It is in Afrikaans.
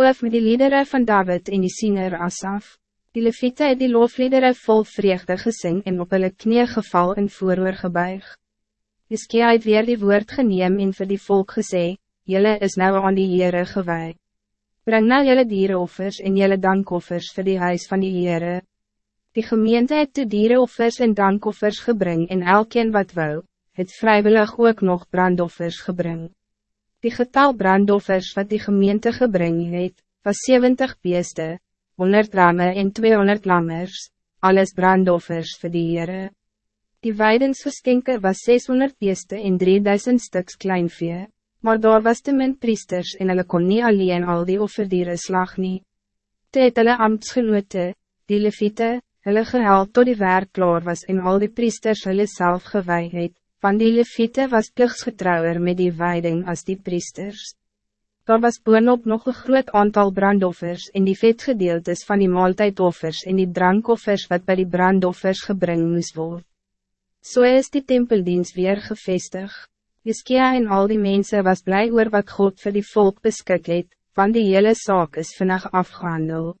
Oof met die liederen van David en die siener Asaf. Die leviete het die loofliedere vol vreugde gesing en op hulle knie geval en vooroor gebuig. Iskia het weer die woord geneem en vir die volk gesê, Jelle is nou aan die Heere gewaai. Breng nou jelle dierenoffers en jelle dankoffers voor die huis van die Heere. Die gemeente het de dierenoffers en dankoffers gebring en elkeen wat wou, het vrijwillig ook nog brandoffers gebring. Die getal brandoffers wat die gemeente gebring het, was 70 beeste, 100 ramme en 200 lammers, alles brandoffers vir die Heere. Die weidensgeskenke was 600 beeste en 3000 stuks kleinvee, maar daar was te min priesters en hulle kon nie alleen al die offerdiere slag nie. Toe het hulle ambtsgenote, die leviete, hulle gehaal tot die werk klaar was en al die priesters hulle self gewaai het, van die leviete was pligsgetrouwer met die weiding als die priesters. Daar was boonop nog een groot aantal brandoffers en die vetgedeeltes van die maaltijdoffers en die drankoffers wat bij die brandoffers gebring moes word. So is die tempeldienst weer gevestig. Iskia en al die mensen was blij oor wat God voor die volk beskik het, van die hele zaak is vannacht afgehandeld.